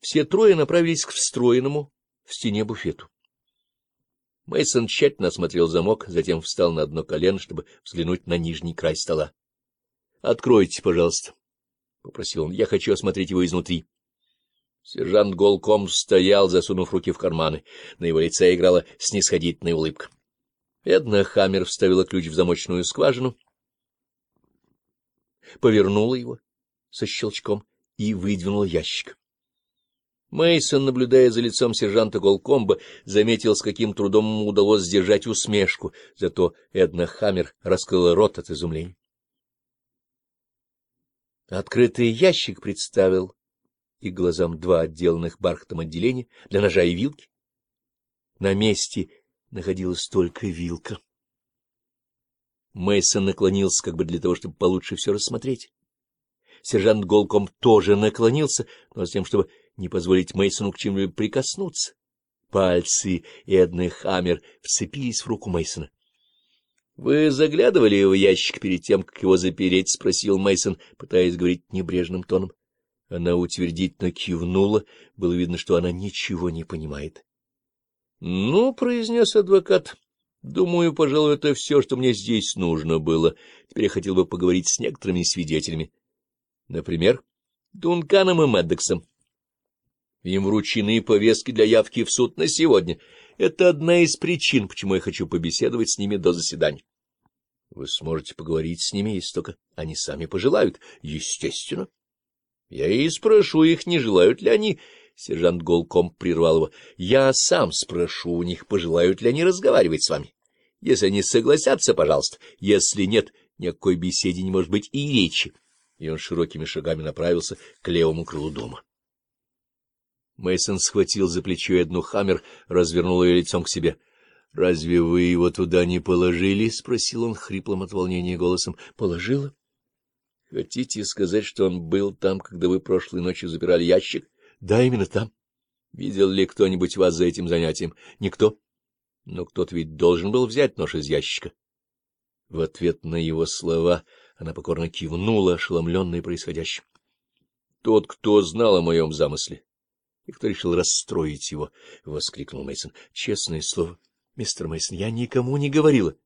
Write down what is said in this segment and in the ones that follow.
Все трое направились к встроенному в стене буфету. Мейсон тщательно осмотрел замок, затем встал на одно колено, чтобы взглянуть на нижний край стола. — Откройте, пожалуйста, — попросил он. — Я хочу осмотреть его изнутри. Сержант голком стоял, засунув руки в карманы. На его лице играла снисходительная улыбка. Эдна Хаммер вставила ключ в замочную скважину, повернула его со щелчком и выдвинула ящик. Мейсон, наблюдая за лицом сержанта Голкомба, заметил, с каким трудом ему удалось сдержать усмешку, зато Эдна Хаммер раскрыла рот от изумления. Открытый ящик представил и глазам два отделанных бархатом отделения для ножа и вилки. На месте находилась только вилка. Мейсон наклонился как бы для того, чтобы получше все рассмотреть. Сержант Голком тоже наклонился, но с тем, чтобы не позволить Мейсону к чему-либо прикоснуться. Пальцы Эдны Хаммер вцепились в руку Мейсона. Вы заглядывали в ящик перед тем, как его запереть? — спросил Мейсон, пытаясь говорить небрежным тоном. Она утвердительно кивнула, было видно, что она ничего не понимает. — Ну, — произнес адвокат, — думаю, пожалуй, это все, что мне здесь нужно было. Теперь я хотел бы поговорить с некоторыми свидетелями. Например, Дунканом и Мэддексом. Им вручены повестки для явки в суд на сегодня. Это одна из причин, почему я хочу побеседовать с ними до заседания. Вы сможете поговорить с ними, если только они сами пожелают. Естественно. Я и спрошу их, не желают ли они... Сержант Голком прервал его. Я сам спрошу у них, пожелают ли они разговаривать с вами. Если они согласятся, пожалуйста. Если нет, никакой беседе не может быть и речи. И он широкими шагами направился к левому крылу дома. Мейсон схватил за плечо одну Хаммер, развернул ее лицом к себе. — Разве вы его туда не положили? — спросил он хриплым от волнения голосом. — Положила? — Хотите сказать, что он был там, когда вы прошлой ночью забирали ящик? — Да, именно там. — Видел ли кто-нибудь вас за этим занятием? — Никто. — Но кто-то ведь должен был взять нож из ящика. В ответ на его слова она покорно кивнула, ошеломленная происходящим. — Тот, кто знал о моем замысле, и кто решил расстроить его, — воскликнул Мейсон. Честное слово, мистер Мейсон, я никому не говорила.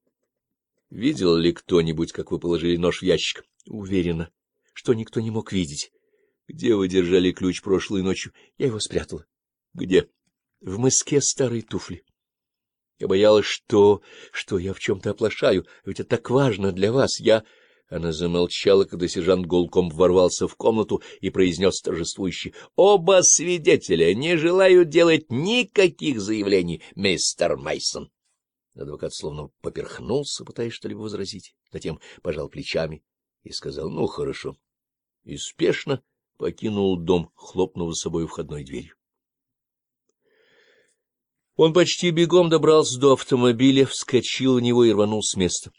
— Видел ли кто-нибудь, как вы положили нож в ящик? — Уверена, что никто не мог видеть. — Где вы держали ключ прошлой ночью? Я его спрятала. — Где? — В мыске старой туфли. Я боялась, что... что я в чем-то оплошаю, ведь это так важно для вас. Я... Она замолчала, когда сержант Голком ворвался в комнату и произнес торжествующе. — Оба свидетеля не желают делать никаких заявлений, мистер Мейсон. Адвокат словно поперхнулся, пытаясь что-либо возразить, затем пожал плечами и сказал «ну, хорошо». И спешно покинул дом, хлопнув за собой входной дверью. Он почти бегом добрался до автомобиля, вскочил в него и рванул с места.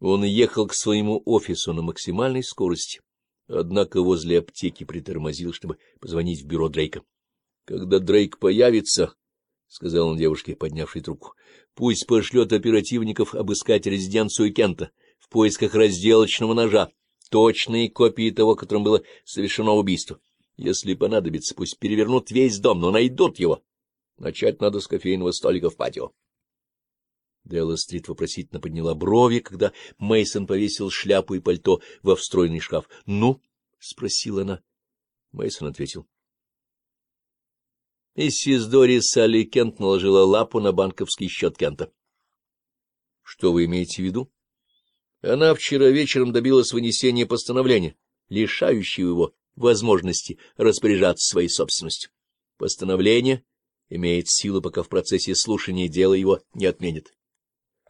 Он ехал к своему офису на максимальной скорости, однако возле аптеки притормозил, чтобы позвонить в бюро Дрейка. — Когда Дрейк появится, — сказал он девушке, поднявшей трубку, — пусть пошлет оперативников обыскать резиденцию Кента в поисках разделочного ножа, точные копии того, которым было совершено убийство. Если понадобится, пусть перевернут весь дом, но найдут его. Начать надо с кофейного столика в патио. Делла Стрит вопросительно подняла брови, когда Мейсон повесил шляпу и пальто во встроенный шкаф. «Ну?» — спросила она. Мейсон ответил. Миссис Дорис Салли Кент наложила лапу на банковский счет Кента. — Что вы имеете в виду? — Она вчера вечером добилась вынесения постановления, лишающего его возможности распоряжаться своей собственностью. Постановление имеет силу, пока в процессе слушания дела его не отменят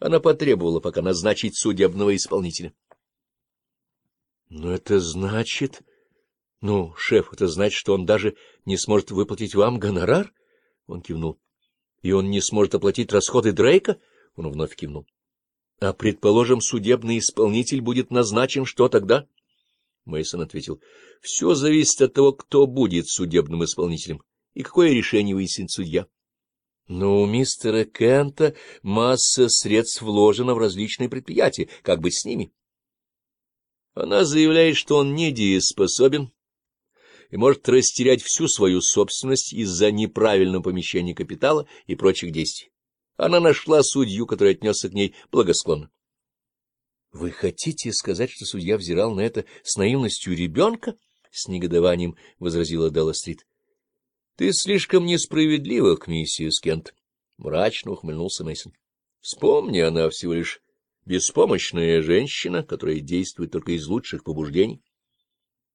она потребовала пока назначить судебного исполнителя. — Но это значит... — Ну, шеф, это значит, что он даже не сможет выплатить вам гонорар? Он кивнул. — И он не сможет оплатить расходы Дрейка? Он вновь кивнул. — А, предположим, судебный исполнитель будет назначен, что тогда? Мейсон ответил. — Все зависит от того, кто будет судебным исполнителем и какое решение выяснит судья. Но у мистера Кента масса средств вложена в различные предприятия. Как быть с ними? Она заявляет, что он недееспособен и может растерять всю свою собственность из-за неправильного помещения капитала и прочих действий. Она нашла судью, который отнесся к ней благосклонно. — Вы хотите сказать, что судья взирал на это с наивностью ребенка? — с негодованием возразила Делла Стрит. Ты слишком несправедлива к миссис Кент, — мрачно ухмыльнулся Мейсон. Вспомни, она всего лишь беспомощная женщина, которая действует только из лучших побуждений.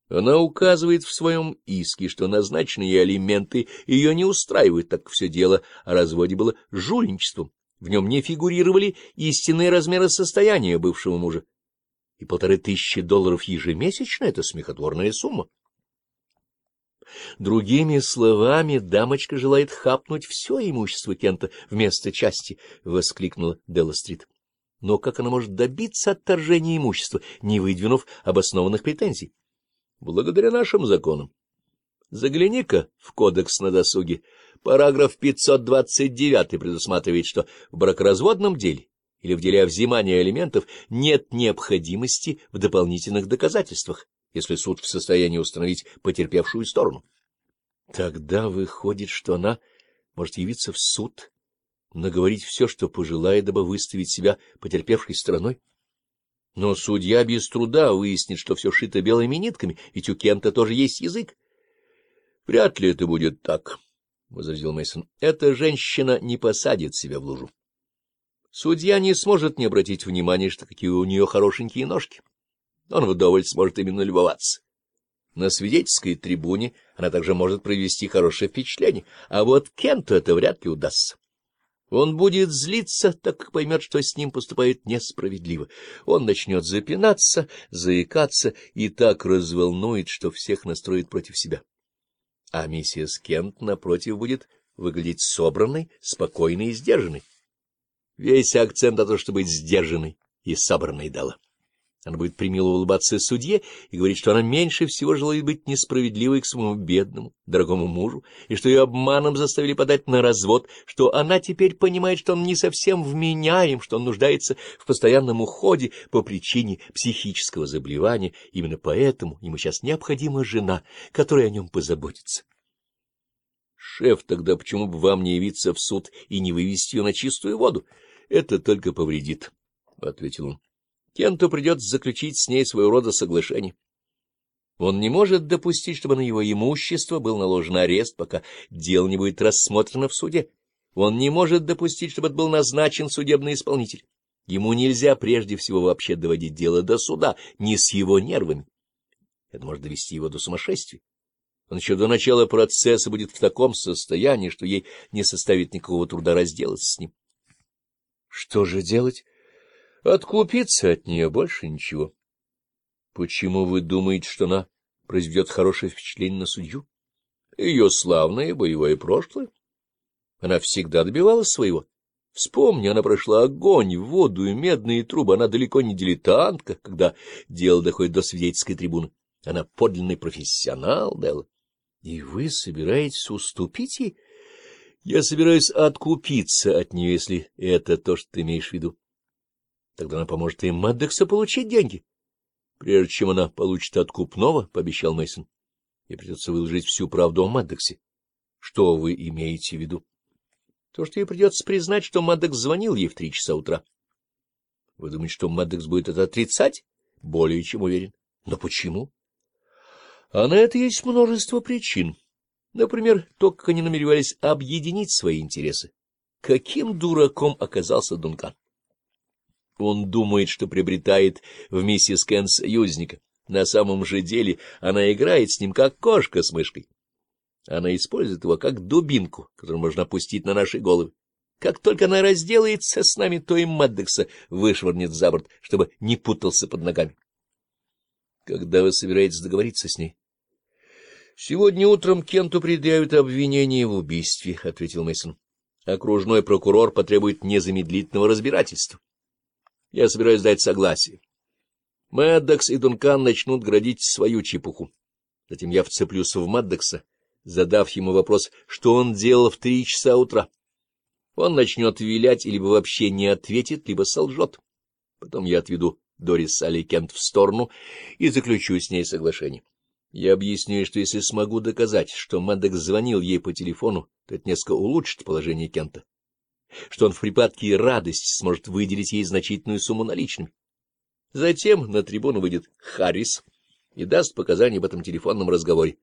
Она указывает в своем иске, что назначенные алименты ее не устраивают, так все дело о разводе было жульничеством. В нем не фигурировали истинные размеры состояния бывшего мужа. И полторы тысячи долларов ежемесячно — это смехотворная сумма. Другими словами, дамочка желает хапнуть все имущество Кента вместо части, — воскликнула Делла-стрит. Но как она может добиться отторжения имущества, не выдвинув обоснованных претензий? Благодаря нашим законам. Загляни-ка в кодекс на досуге. Параграф 529 предусматривает, что в бракоразводном деле или в деле о взимании алиментов нет необходимости в дополнительных доказательствах если суд в состоянии установить потерпевшую сторону. Тогда выходит, что она может явиться в суд, наговорить все, что пожелает, дабы выставить себя потерпевшей стороной. Но судья без труда выяснит, что все шито белыми нитками, ведь у Кента тоже есть язык. — Вряд ли это будет так, — возразил Мейсон. Эта женщина не посадит себя в лужу. Судья не сможет не обратить внимания, что какие у нее хорошенькие ножки он вдоволь сможет именно любоваться. На свидетельской трибуне она также может провести хорошее впечатление, а вот Кенту это вряд ли удастся. Он будет злиться, так как поймет, что с ним поступает несправедливо. Он начнет запинаться, заикаться и так разволнует, что всех настроит против себя. А миссис Кент, напротив, будет выглядеть собранной, спокойной и сдержанной. Весь акцент на то, чтобы быть сдержанной и собранной дала. Она будет примило улыбаться судье и говорить, что она меньше всего желает быть несправедливой к своему бедному, дорогому мужу, и что ее обманом заставили подать на развод, что она теперь понимает, что он не совсем вменяем, что он нуждается в постоянном уходе по причине психического заболевания. Именно поэтому ему сейчас необходима жена, которая о нем позаботится. Шеф, тогда почему бы вам не явиться в суд и не вывести ее на чистую воду? Это только повредит, — ответил он. Кенту придется заключить с ней своего рода соглашение. Он не может допустить, чтобы на его имущество был наложен арест, пока дело не будет рассмотрено в суде. Он не может допустить, чтобы был назначен судебный исполнитель. Ему нельзя прежде всего вообще доводить дело до суда, не с его нервами. Это может довести его до сумасшествия. Он еще до начала процесса будет в таком состоянии, что ей не составит никакого труда разделаться с ним. Что же делать? Откупиться от нее больше ничего. Почему вы думаете, что она произведет хорошее впечатление на судью? Ее славное боевое прошлое. Она всегда добивалась своего. Вспомни, она прошла огонь, воду и медные трубы. Она далеко не дилетантка, когда дело доходит до свидетельской трибуны. Она подлинный профессионал, Делла. И вы собираетесь уступить ей? Я собираюсь откупиться от нее, если это то, что ты имеешь в виду. Тогда она поможет и Мэддексу получить деньги. Прежде чем она получит откупного, — пообещал Мейсон, Ей придется выложить всю правду о Мэддексе. Что вы имеете в виду? То, что ей придется признать, что Мэддекс звонил ей в три часа утра. Вы думаете, что Мэддекс будет это отрицать? Более чем уверен. Но почему? А на это есть множество причин. Например, то, как они намеревались объединить свои интересы. Каким дураком оказался Дункан? Он думает, что приобретает в миссис Кент союзника. На самом же деле она играет с ним, как кошка с мышкой. Она использует его как дубинку, которую можно пустить на наши головы. Как только она разделается с нами, то и Маддекса вышвырнет за борт, чтобы не путался под ногами. Когда вы собираетесь договориться с ней? Сегодня утром Кенту предъявят обвинение в убийстве, — ответил Мейсон. Окружной прокурор потребует незамедлительного разбирательства. Я собираюсь дать согласие. Мэддокс и Дункан начнут градить свою чепуху. Затем я вцеплюсь в Мэддокса, задав ему вопрос, что он делал в три часа утра. Он начнет вилять либо вообще не ответит, либо солжет. Потом я отведу Дорис Салли Кент в сторону и заключу с ней соглашение. Я объясню, что если смогу доказать, что Мэддокс звонил ей по телефону, то это несколько улучшит положение Кента что он в припадке радости сможет выделить ей значительную сумму наличными. Затем на трибуну выйдет Харрис и даст показания об этом телефонном разговоре,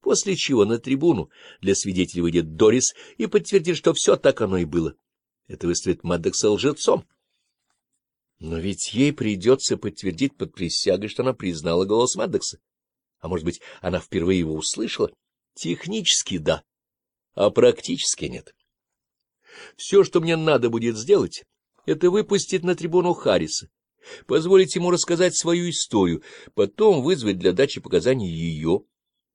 после чего на трибуну для свидетелей выйдет Дорис и подтвердит, что все так оно и было. Это выставит Маддекса лжецом. Но ведь ей придется подтвердить под присягой, что она признала голос Маддекса. А может быть, она впервые его услышала? Технически — да, а практически — нет. Все, что мне надо будет сделать, это выпустить на трибуну Харриса, позволить ему рассказать свою историю, потом вызвать для дачи показаний ее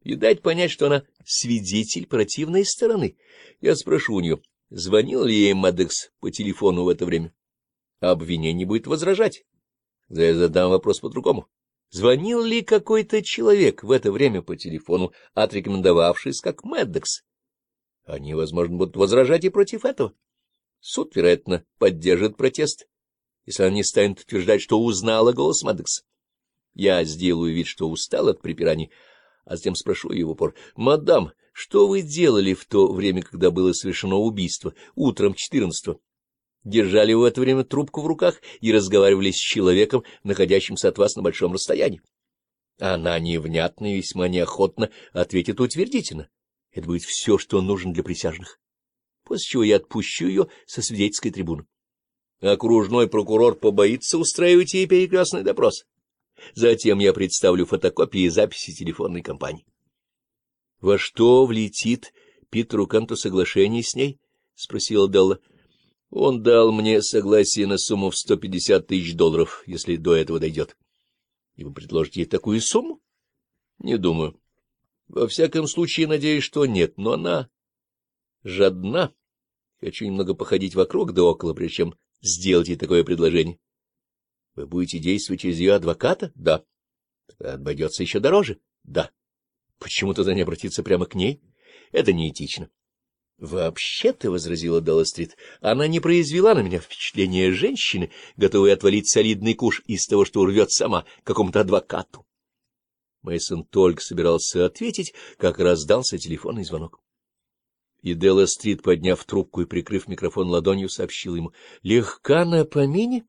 и дать понять, что она свидетель противной стороны. Я спрошу у нее, звонил ли ей Мадекс по телефону в это время. А обвинение будет возражать. Да я задам вопрос по-другому. Звонил ли какой-то человек в это время по телефону, отрекомендовавшись как Мэддекс? Они, возможно, будут возражать и против этого. Суд, вероятно, поддержит протест, если она не станет утверждать, что узнала голос Мадекса. Я сделаю вид, что устал от припираний, а затем спрошу его пор. Мадам, что вы делали в то время, когда было совершено убийство, утром четырнадцатого? Держали вы в это время трубку в руках и разговаривали с человеком, находящимся от вас на большом расстоянии? Она невнятно и весьма неохотно ответит утвердительно. Это будет все, что нужно для присяжных. После чего я отпущу ее со свидетельской трибуны. Окружной прокурор побоится устраивать ей перекрестный допрос. Затем я представлю фотокопии и записи телефонной компании. — Во что влетит Питеру Канту соглашение с ней? — спросила Делла. — Он дал мне согласие на сумму в сто пятьдесят тысяч долларов, если до этого дойдет. — И вы предложите ей такую сумму? — Не думаю. Во всяком случае, надеюсь, что нет, но она жадна. Хочу немного походить вокруг да около, причем сделать ей такое предложение. Вы будете действовать через ее адвоката? Да. Тогда обойдется еще дороже? Да. Почему тогда не обратиться прямо к ней? Это неэтично. «Вообще-то», — возразила Далластрит, — «она не произвела на меня впечатление женщины, готовой отвалить солидный куш из того, что урвет сама какому-то адвокату». Мейсон только собирался ответить, как раздался телефонный звонок. И Делла Стрит, подняв трубку и прикрыв микрофон ладонью, сообщил ему. — Легка на помине?